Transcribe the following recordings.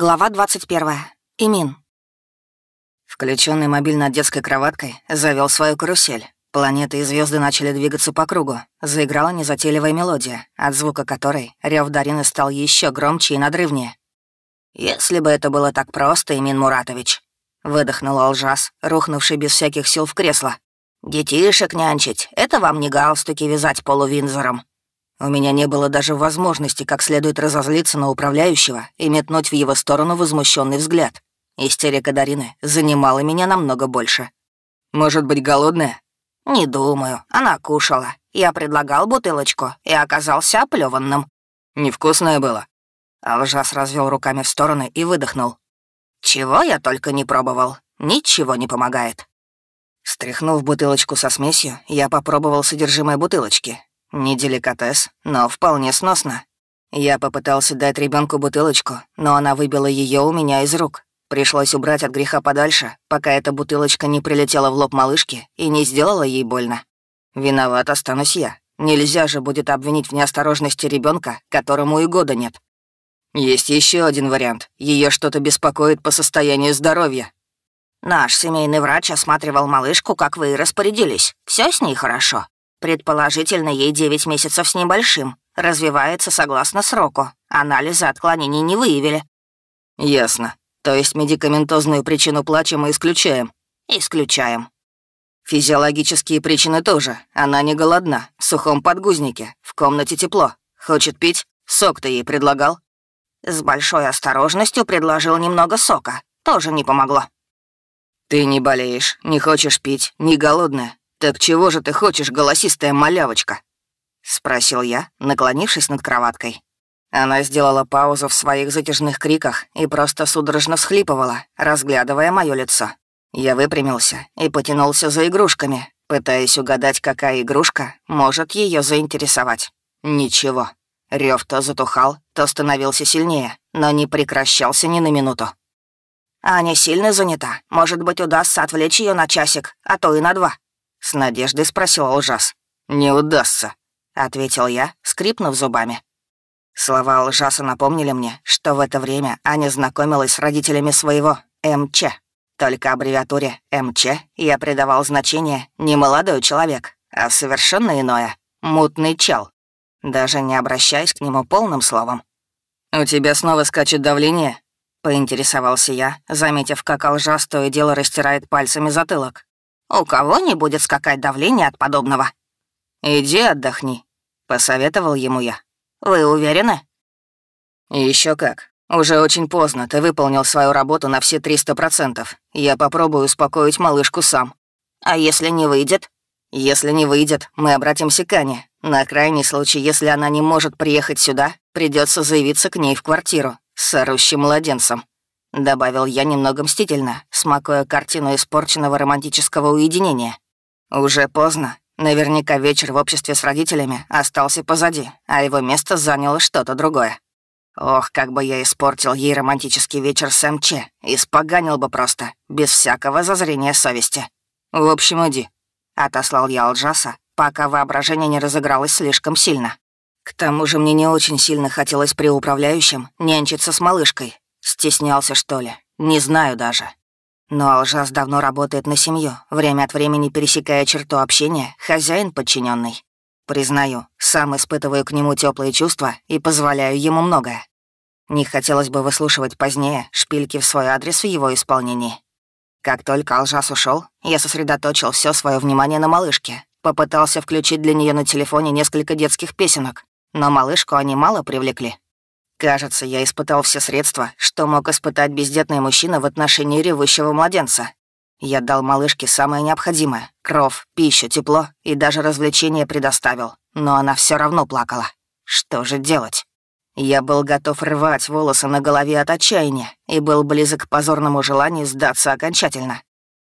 Глава 21. Имин. Включенный мобиль над детской кроваткой завел свою карусель. Планеты и звезды начали двигаться по кругу. Заиграла незатейливая мелодия, от звука которой рев Дарины стал еще громче и надрывнее. «Если бы это было так просто, Имин Муратович», — выдохнул Алжас, рухнувший без всяких сил в кресло. «Детишек нянчить — это вам не галстуки вязать полувинзором. У меня не было даже возможности как следует разозлиться на управляющего и метнуть в его сторону возмущенный взгляд. Истерика Дарины занимала меня намного больше. «Может быть, голодная?» «Не думаю. Она кушала. Я предлагал бутылочку и оказался оплеванным. «Невкусное было?» Алжас развел руками в стороны и выдохнул. «Чего я только не пробовал. Ничего не помогает». Стряхнув бутылочку со смесью, я попробовал содержимое бутылочки. Не деликатес, но вполне сносно. Я попытался дать ребенку бутылочку, но она выбила ее у меня из рук. Пришлось убрать от греха подальше, пока эта бутылочка не прилетела в лоб малышки и не сделала ей больно. Виноват останусь я. Нельзя же будет обвинить в неосторожности ребенка, которому и года нет. Есть еще один вариант. Ее что-то беспокоит по состоянию здоровья. Наш семейный врач осматривал малышку, как вы и распорядились. Все с ней хорошо. Предположительно, ей 9 месяцев с небольшим. Развивается согласно сроку. Анализы отклонений не выявили. Ясно. То есть медикаментозную причину плача мы исключаем? Исключаем. Физиологические причины тоже. Она не голодна, в сухом подгузнике, в комнате тепло. Хочет пить? Сок ты ей предлагал? С большой осторожностью предложил немного сока. Тоже не помогло. Ты не болеешь, не хочешь пить, не голодная. Так чего же ты хочешь, голосистая малявочка? Спросил я, наклонившись над кроваткой. Она сделала паузу в своих затяжных криках и просто судорожно всхлипывала, разглядывая мое лицо. Я выпрямился и потянулся за игрушками, пытаясь угадать, какая игрушка может ее заинтересовать. Ничего. Рев то затухал, то становился сильнее, но не прекращался ни на минуту. «Аня сильно занята. Может быть, удастся отвлечь ее на часик, а то и на два?» С надеждой спросил ужас. «Не удастся», — ответил я, скрипнув зубами. Слова лжаса напомнили мне, что в это время Аня знакомилась с родителями своего МЧ. Только аббревиатуре МЧ я придавал значение не молодой человек, а совершенно иное — мутный чел, даже не обращаясь к нему полным словом. «У тебя снова скачет давление?» — поинтересовался я, заметив, как лжас то и дело растирает пальцами затылок. «У кого не будет скакать давление от подобного?» «Иди отдохни», — посоветовал ему я. Вы уверены? Еще как. Уже очень поздно, ты выполнил свою работу на все триста процентов. Я попробую успокоить малышку сам. А если не выйдет? Если не выйдет, мы обратимся к Ане. На крайний случай, если она не может приехать сюда, придется заявиться к ней в квартиру с орущим младенцем. Добавил я немного мстительно, смакуя картину испорченного романтического уединения. Уже поздно, Наверняка вечер в обществе с родителями остался позади, а его место заняло что-то другое. Ох, как бы я испортил ей романтический вечер с МЧ, испоганил бы просто, без всякого зазрения совести. В общем, иди. Отослал я Алджаса, пока воображение не разыгралось слишком сильно. К тому же мне не очень сильно хотелось при управляющем нянчиться с малышкой. Стеснялся, что ли? Не знаю даже. Но Алжас давно работает на семью, время от времени пересекая черту общения, хозяин подчиненный. Признаю, сам испытываю к нему теплые чувства и позволяю ему многое. Не хотелось бы выслушивать позднее шпильки в свой адрес в его исполнении. Как только Алжас ушел, я сосредоточил все свое внимание на малышке, попытался включить для нее на телефоне несколько детских песенок, но малышку они мало привлекли. Кажется, я испытал все средства, что мог испытать бездетный мужчина в отношении ревущего младенца. Я дал малышке самое необходимое — кров, пищу, тепло и даже развлечения предоставил, но она все равно плакала. Что же делать? Я был готов рвать волосы на голове от отчаяния и был близок к позорному желанию сдаться окончательно.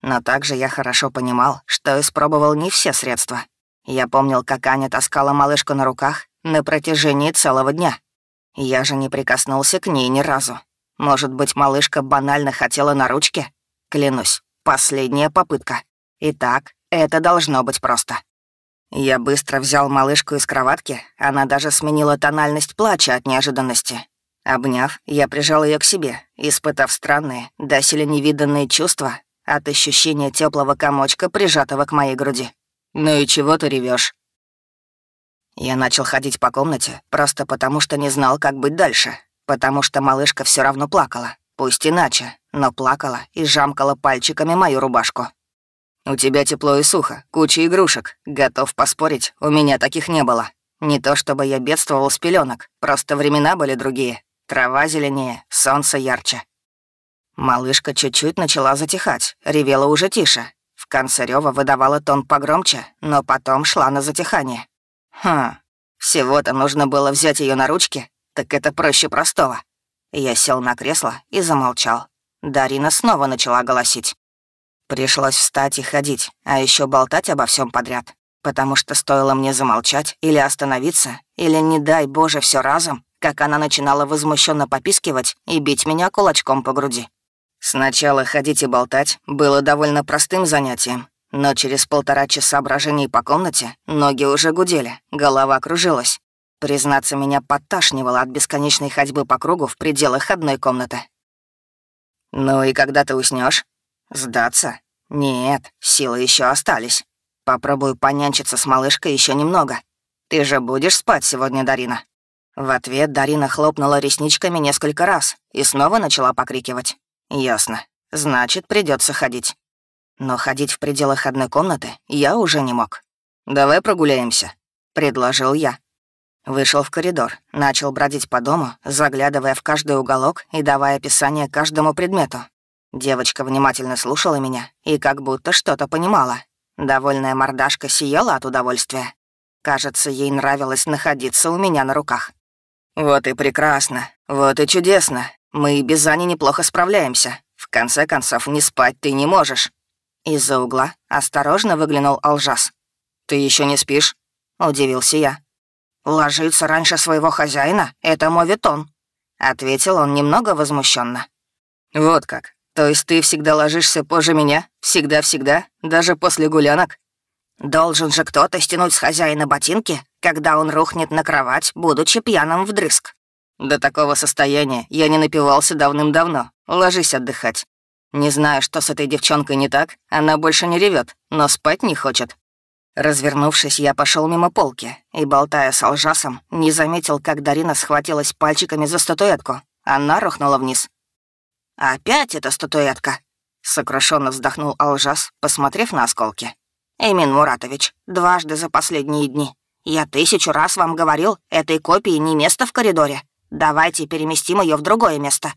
Но также я хорошо понимал, что испробовал не все средства. Я помнил, как Аня таскала малышку на руках на протяжении целого дня. Я же не прикоснулся к ней ни разу. Может быть, малышка банально хотела на ручке? Клянусь, последняя попытка. Итак, это должно быть просто. Я быстро взял малышку из кроватки, она даже сменила тональность плача от неожиданности. Обняв, я прижал ее к себе, испытав странные, доселе невиданные чувства от ощущения теплого комочка, прижатого к моей груди. «Ну и чего ты ревешь? Я начал ходить по комнате просто потому, что не знал, как быть дальше. Потому что малышка все равно плакала. Пусть иначе, но плакала и жамкала пальчиками мою рубашку. «У тебя тепло и сухо, куча игрушек. Готов поспорить, у меня таких не было. Не то чтобы я бедствовал с пеленок, просто времена были другие. Трава зеленее, солнце ярче. Малышка чуть-чуть начала затихать, ревела уже тише. В конце рёва выдавала тон погромче, но потом шла на затихание. Хм, всего-то нужно было взять ее на ручки, так это проще простого. Я сел на кресло и замолчал. Дарина снова начала голосить. Пришлось встать и ходить, а еще болтать обо всем подряд. Потому что стоило мне замолчать или остановиться, или, не дай Боже, все разом, как она начинала возмущенно попискивать и бить меня кулачком по груди. Сначала ходить и болтать было довольно простым занятием, но через полтора часа брожений по комнате ноги уже гудели, голова кружилась. Признаться, меня подташнивало от бесконечной ходьбы по кругу в пределах одной комнаты. «Ну и когда ты уснешь? «Сдаться? Нет, силы еще остались. Попробую понянчиться с малышкой еще немного. Ты же будешь спать сегодня, Дарина?» В ответ Дарина хлопнула ресничками несколько раз и снова начала покрикивать. «Ясно. Значит, придется ходить». Но ходить в пределах одной комнаты я уже не мог. «Давай прогуляемся», — предложил я. Вышел в коридор, начал бродить по дому, заглядывая в каждый уголок и давая описание каждому предмету. Девочка внимательно слушала меня и как будто что-то понимала. Довольная мордашка сияла от удовольствия. Кажется, ей нравилось находиться у меня на руках. «Вот и прекрасно, вот и чудесно. Мы и без Ани неплохо справляемся. В конце концов, не спать ты не можешь». Из-за угла осторожно выглянул Алжас. «Ты еще не спишь?» — удивился я. «Ложиться раньше своего хозяина — это моветон», — ответил он немного возмущенно. «Вот как. То есть ты всегда ложишься позже меня? Всегда-всегда? Даже после гулянок?» «Должен же кто-то стянуть с хозяина ботинки, когда он рухнет на кровать, будучи пьяным вдрызг». До такого состояния я не напивался давным-давно. Ложись отдыхать. Не знаю, что с этой девчонкой не так, она больше не ревет, но спать не хочет. Развернувшись, я пошел мимо полки и, болтая с алжасом, не заметил, как Дарина схватилась пальчиками за статуэтку. Она рухнула вниз. «Опять эта статуэтка?» — сокрушенно вздохнул Алжас, посмотрев на осколки. «Эмин Муратович, дважды за последние дни. Я тысячу раз вам говорил, этой копии не место в коридоре. Давайте переместим ее в другое место».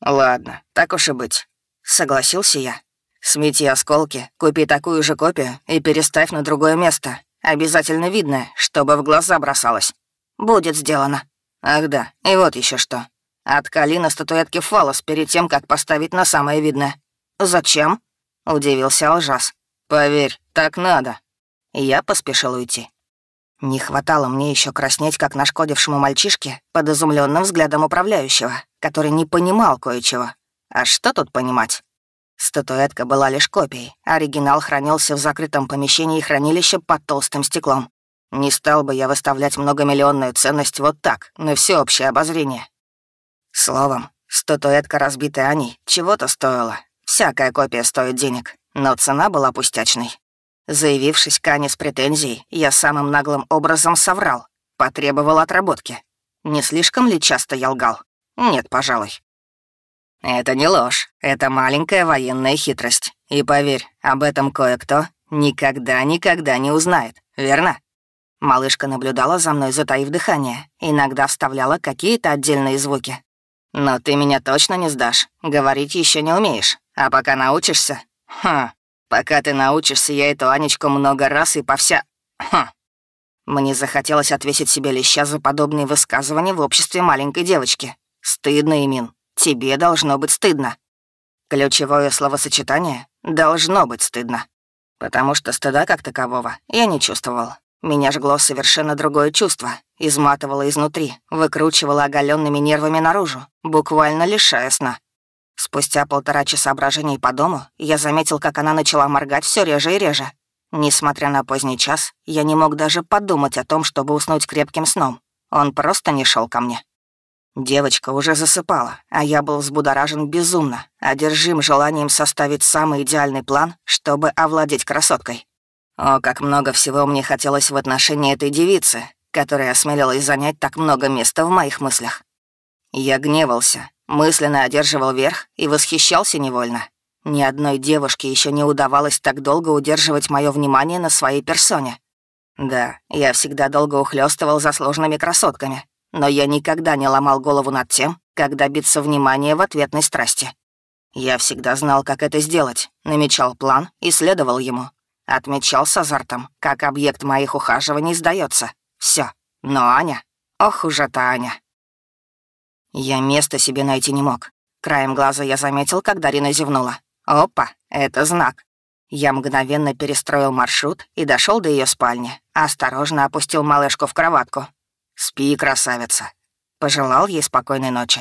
«Ладно, так уж и быть», — согласился я. «Смети осколки, купи такую же копию и переставь на другое место. Обязательно видно, чтобы в глаза бросалось. Будет сделано. Ах да, и вот еще что. Откали на статуэтке фалос перед тем, как поставить на самое видное». «Зачем?» — удивился Алжас. «Поверь, так надо». Я поспешил уйти. Не хватало мне еще краснеть, как нашкодившему мальчишке, под изумленным взглядом управляющего, который не понимал кое-чего. А что тут понимать? Статуэтка была лишь копией, оригинал хранился в закрытом помещении хранилища под толстым стеклом. Не стал бы я выставлять многомиллионную ценность вот так, на всеобщее обозрение. Словом, статуэтка, разбитая Аней, чего-то стоила. Всякая копия стоит денег, но цена была пустячной. Заявившись к Ане с претензией, я самым наглым образом соврал, потребовал отработки. Не слишком ли часто я лгал? Нет, пожалуй. Это не ложь, это маленькая военная хитрость. И поверь, об этом кое-кто никогда-никогда не узнает, верно? Малышка наблюдала за мной, затаив дыхание, иногда вставляла какие-то отдельные звуки. Но ты меня точно не сдашь, говорить еще не умеешь, а пока научишься... Хм, Пока ты научишься, я эту Анечку много раз и по вся... Хм. Мне захотелось отвесить себе леща за подобные высказывания в обществе маленькой девочки. Стыдно, Имин. Тебе должно быть стыдно. Ключевое словосочетание «должно быть стыдно». Потому что стыда как такового я не чувствовал. Меня жгло совершенно другое чувство, изматывало изнутри, выкручивало оголенными нервами наружу, буквально лишая сна. Спустя полтора часа брожений по дому я заметил, как она начала моргать все реже и реже. Несмотря на поздний час, я не мог даже подумать о том, чтобы уснуть крепким сном. Он просто не шел ко мне. Девочка уже засыпала, а я был взбудоражен безумно, одержим желанием составить самый идеальный план, чтобы овладеть красоткой. О, как много всего мне хотелось в отношении этой девицы, которая осмелилась занять так много места в моих мыслях. Я гневался, мысленно одерживал верх и восхищался невольно. Ни одной девушке еще не удавалось так долго удерживать мое внимание на своей персоне. Да, я всегда долго ухлёстывал за сложными красотками, но я никогда не ломал голову над тем, как добиться внимания в ответной страсти. Я всегда знал, как это сделать, намечал план и следовал ему. Отмечал с азартом, как объект моих ухаживаний сдается. Все. Но Аня... Ох уж эта Аня. Я места себе найти не мог. Краем глаза я заметил, как Дарина зевнула. Опа, это знак. Я мгновенно перестроил маршрут и дошел до ее спальни. Осторожно опустил малышку в кроватку, «Спи, красавица», — пожелал ей спокойной ночи.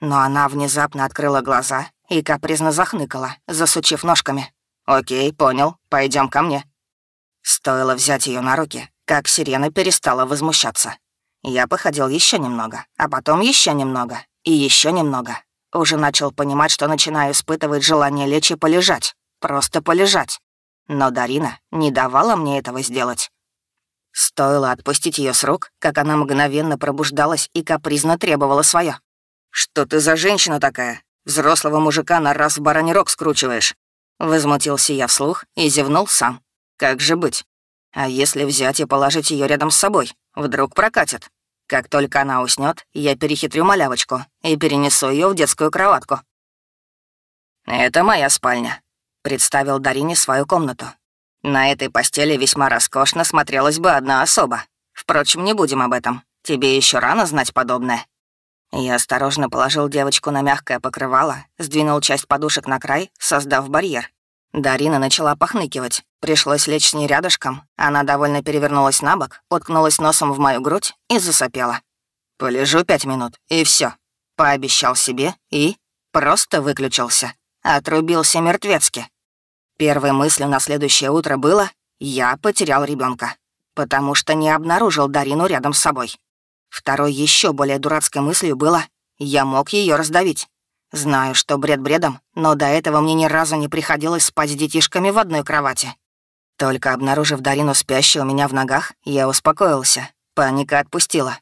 Но она внезапно открыла глаза и капризно захныкала, засучив ножками. «Окей, понял, пойдем ко мне». Стоило взять ее на руки, как сирена перестала возмущаться. Я походил еще немного, а потом еще немного и еще немного. Уже начал понимать, что начинаю испытывать желание лечь и полежать. Просто полежать. Но Дарина не давала мне этого сделать. Стоило отпустить ее с рук, как она мгновенно пробуждалась и капризно требовала свое. «Что ты за женщина такая? Взрослого мужика на раз в бараний рог скручиваешь?» Возмутился я вслух и зевнул сам. «Как же быть? А если взять и положить ее рядом с собой? Вдруг прокатит? Как только она уснет, я перехитрю малявочку и перенесу ее в детскую кроватку». «Это моя спальня», — представил Дарине свою комнату. На этой постели весьма роскошно смотрелась бы одна особа. Впрочем, не будем об этом. Тебе еще рано знать подобное». Я осторожно положил девочку на мягкое покрывало, сдвинул часть подушек на край, создав барьер. Дарина начала похныкивать. Пришлось лечь с ней рядышком. Она довольно перевернулась на бок, уткнулась носом в мою грудь и засопела. «Полежу пять минут, и все. Пообещал себе и просто выключился. Отрубился мертвецки. Первой мыслью на следующее утро было «я потерял ребенка, потому что не обнаружил Дарину рядом с собой». Второй еще более дурацкой мыслью было «я мог ее раздавить». Знаю, что бред бредом, но до этого мне ни разу не приходилось спать с детишками в одной кровати. Только обнаружив Дарину спящую у меня в ногах, я успокоился. Паника отпустила.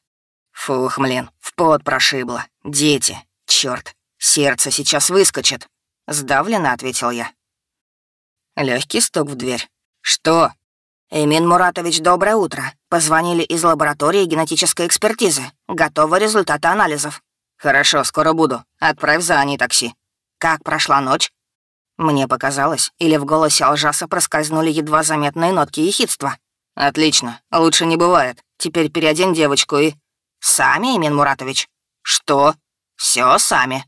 Фух, млин, в пот прошибло. Дети. Черт, сердце сейчас выскочит. Сдавленно ответил я. Легкий стук в дверь. «Что?» «Эмин Муратович, доброе утро. Позвонили из лаборатории генетической экспертизы. Готовы результаты анализов». «Хорошо, скоро буду. Отправь за Аней такси». «Как прошла ночь?» Мне показалось, или в голосе Алжаса проскользнули едва заметные нотки ехидства. «Отлично. Лучше не бывает. Теперь переодень девочку и...» «Сами, Эмин Муратович?» «Что?» Все сами».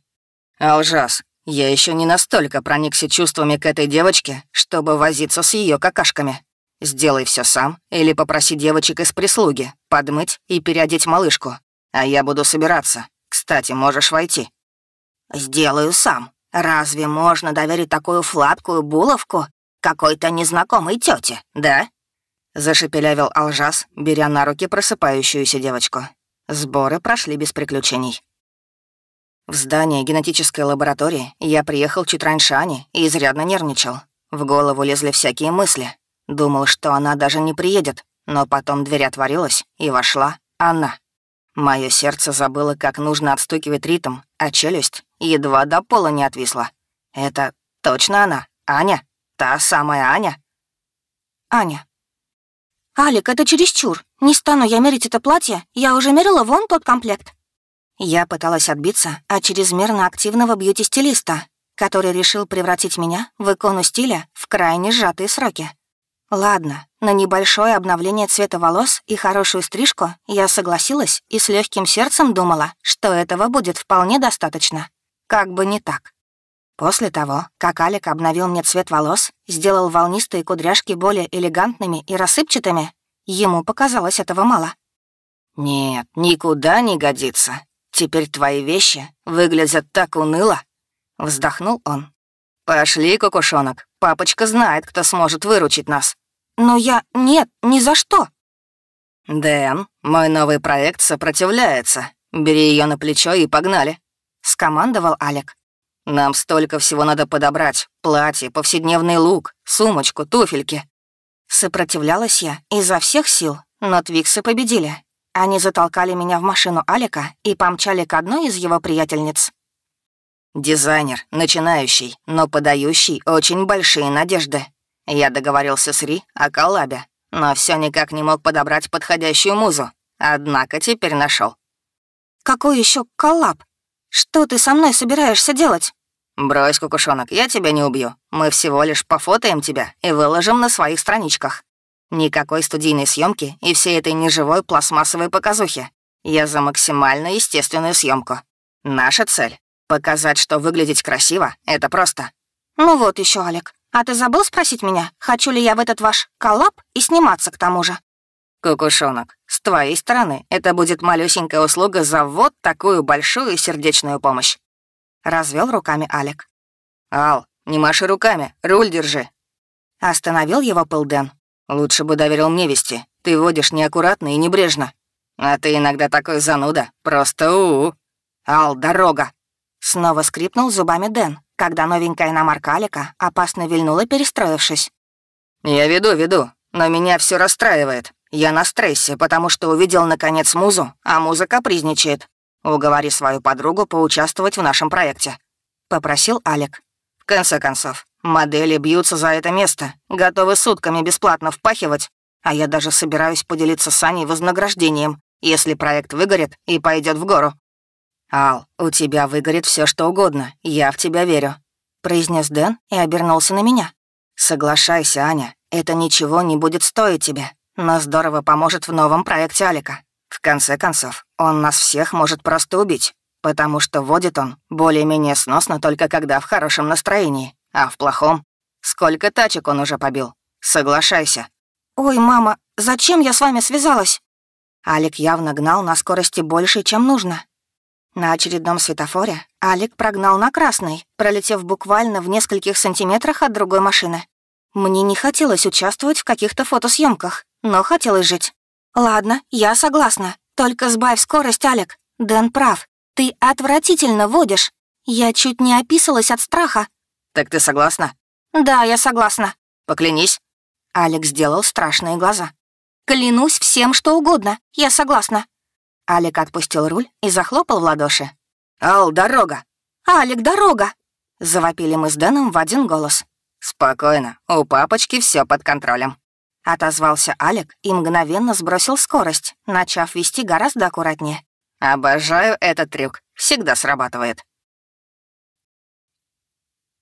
«Алжас, я еще не настолько проникся чувствами к этой девочке, чтобы возиться с ее какашками. Сделай все сам или попроси девочек из прислуги подмыть и переодеть малышку. А я буду собираться. Кстати, можешь войти. Сделаю сам. Разве можно доверить такую фладкую булавку какой-то незнакомой тете, да? Зашепелявил Алжас, беря на руки просыпающуюся девочку. Сборы прошли без приключений. В здание генетической лаборатории я приехал чуть раньше Ани и изрядно нервничал. В голову лезли всякие мысли. Думал, что она даже не приедет, но потом дверь отворилась, и вошла она. Мое сердце забыло, как нужно отстукивать ритм, а челюсть едва до пола не отвисла. Это точно она, Аня? Та самая Аня? Аня. «Алик, это чересчур. Не стану я мерить это платье. Я уже мерила вон тот комплект». Я пыталась отбиться от чрезмерно активного бьюти-стилиста, который решил превратить меня в икону стиля в крайне сжатые сроки. Ладно, на небольшое обновление цвета волос и хорошую стрижку я согласилась и с легким сердцем думала, что этого будет вполне достаточно. Как бы не так. После того, как Алик обновил мне цвет волос, сделал волнистые кудряшки более элегантными и рассыпчатыми, ему показалось этого мало. «Нет, никуда не годится. Теперь твои вещи выглядят так уныло», — вздохнул он. «Пошли, кукушонок, папочка знает, кто сможет выручить нас». «Но я... Нет, ни за что». «Дэн, мой новый проект сопротивляется. бери ее на плечо и погнали», — скомандовал Алик. «Нам столько всего надо подобрать. Платье, повседневный лук, сумочку, туфельки». Сопротивлялась я изо всех сил, но Твиксы победили. Они затолкали меня в машину Алика и помчали к одной из его приятельниц. «Дизайнер, начинающий, но подающий очень большие надежды. Я договорился с Ри о коллабе, но все никак не мог подобрать подходящую музу. Однако теперь нашел. «Какой еще коллаб? Что ты со мной собираешься делать?» «Брось, кукушонок, я тебя не убью. Мы всего лишь пофотаем тебя и выложим на своих страничках. Никакой студийной съемки и всей этой неживой пластмассовой показухи. Я за максимально естественную съемку. Наша цель — показать, что выглядеть красиво — это просто». «Ну вот еще, Олег. А ты забыл спросить меня, хочу ли я в этот ваш коллаб и сниматься к тому же?» «Кукушонок, с твоей стороны это будет малюсенькая услуга за вот такую большую сердечную помощь». Развел руками Алек. «Ал, не маши руками, руль держи». Остановил его пыл Дэн. «Лучше бы доверил мне вести. Ты водишь неаккуратно и небрежно. А ты иногда такой зануда. Просто у, -у, -у. Ал, дорога!» Снова скрипнул зубами Дэн, когда новенькая иномарка Алика опасно вильнула, перестроившись. «Я веду, веду, но меня все расстраивает. Я на стрессе, потому что увидел, наконец, музу, а муза капризничает. Уговори свою подругу поучаствовать в нашем проекте», — попросил Алик. «В конце концов, модели бьются за это место, готовы сутками бесплатно впахивать, а я даже собираюсь поделиться с Аней вознаграждением, если проект выгорит и пойдет в гору. «Ал, у тебя выгорит все, что угодно, я в тебя верю», — произнес Дэн и обернулся на меня. «Соглашайся, Аня, это ничего не будет стоить тебе, но здорово поможет в новом проекте Алика. В конце концов, он нас всех может просто убить, потому что водит он более-менее сносно только когда в хорошем настроении, а в плохом... Сколько тачек он уже побил? Соглашайся». «Ой, мама, зачем я с вами связалась?» Алик явно гнал на скорости больше, чем нужно, на очередном светофоре Алик прогнал на красный, пролетев буквально в нескольких сантиметрах от другой машины. Мне не хотелось участвовать в каких-то фотосъемках, но хотелось жить. «Ладно, я согласна. Только сбавь скорость, Алик. Дэн прав. Ты отвратительно водишь. Я чуть не описалась от страха». «Так ты согласна?» «Да, я согласна». «Поклянись». Алик сделал страшные глаза. «Клянусь всем, что угодно. Я согласна». Алик отпустил руль и захлопал в ладоши. «Ал, дорога!» «Алик, дорога!» Завопили мы с Дэном в один голос. «Спокойно, у папочки все под контролем». Отозвался Алик и мгновенно сбросил скорость, начав вести гораздо аккуратнее. «Обожаю этот трюк, всегда срабатывает».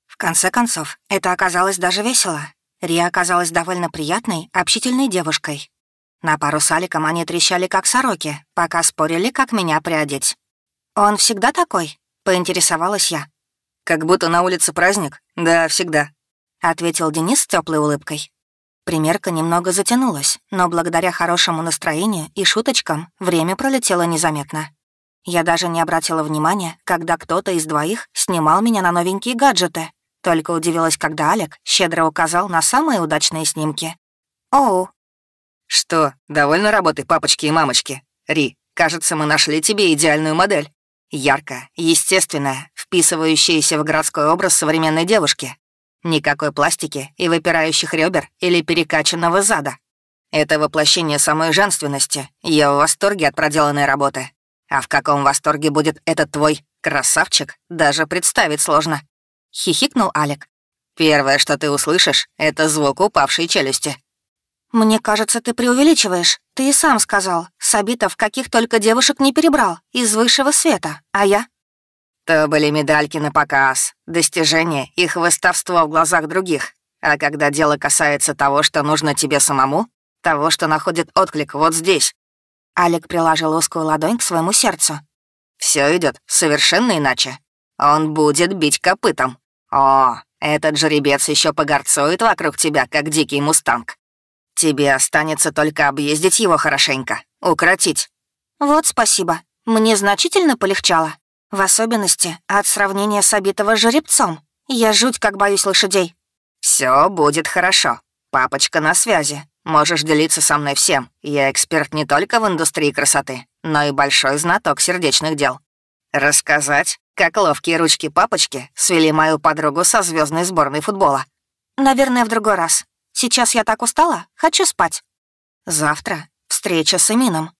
В конце концов, это оказалось даже весело. Рия оказалась довольно приятной, общительной девушкой, на пару с Аликом они трещали, как сороки, пока спорили, как меня приодеть. «Он всегда такой?» — поинтересовалась я. «Как будто на улице праздник? Да, всегда», — ответил Денис с теплой улыбкой. Примерка немного затянулась, но благодаря хорошему настроению и шуточкам время пролетело незаметно. Я даже не обратила внимания, когда кто-то из двоих снимал меня на новенькие гаджеты, только удивилась, когда Алек щедро указал на самые удачные снимки. «Оу, «Что, довольна работой папочки и мамочки? Ри, кажется, мы нашли тебе идеальную модель. Яркая, естественная, вписывающаяся в городской образ современной девушки. Никакой пластики и выпирающих ребер или перекачанного зада. Это воплощение самой женственности. Я в восторге от проделанной работы. А в каком восторге будет этот твой красавчик, даже представить сложно. Хихикнул Алек. Первое, что ты услышишь, это звук упавшей челюсти. «Мне кажется, ты преувеличиваешь. Ты и сам сказал, Сабитов каких только девушек не перебрал, из высшего света, а я?» То были медальки на показ, достижения и хвостовство в глазах других. А когда дело касается того, что нужно тебе самому, того, что находит отклик вот здесь. Алик приложил узкую ладонь к своему сердцу. Все идет совершенно иначе. Он будет бить копытом. О, этот жеребец еще погорцует вокруг тебя, как дикий мустанг. Тебе останется только объездить его хорошенько, укротить». «Вот спасибо. Мне значительно полегчало. В особенности от сравнения с обитого жеребцом. Я жуть как боюсь лошадей». Все будет хорошо. Папочка на связи. Можешь делиться со мной всем. Я эксперт не только в индустрии красоты, но и большой знаток сердечных дел. Рассказать, как ловкие ручки папочки свели мою подругу со звездной сборной футбола. Наверное, в другой раз. Сейчас я так устала, хочу спать. Завтра встреча с Эмином.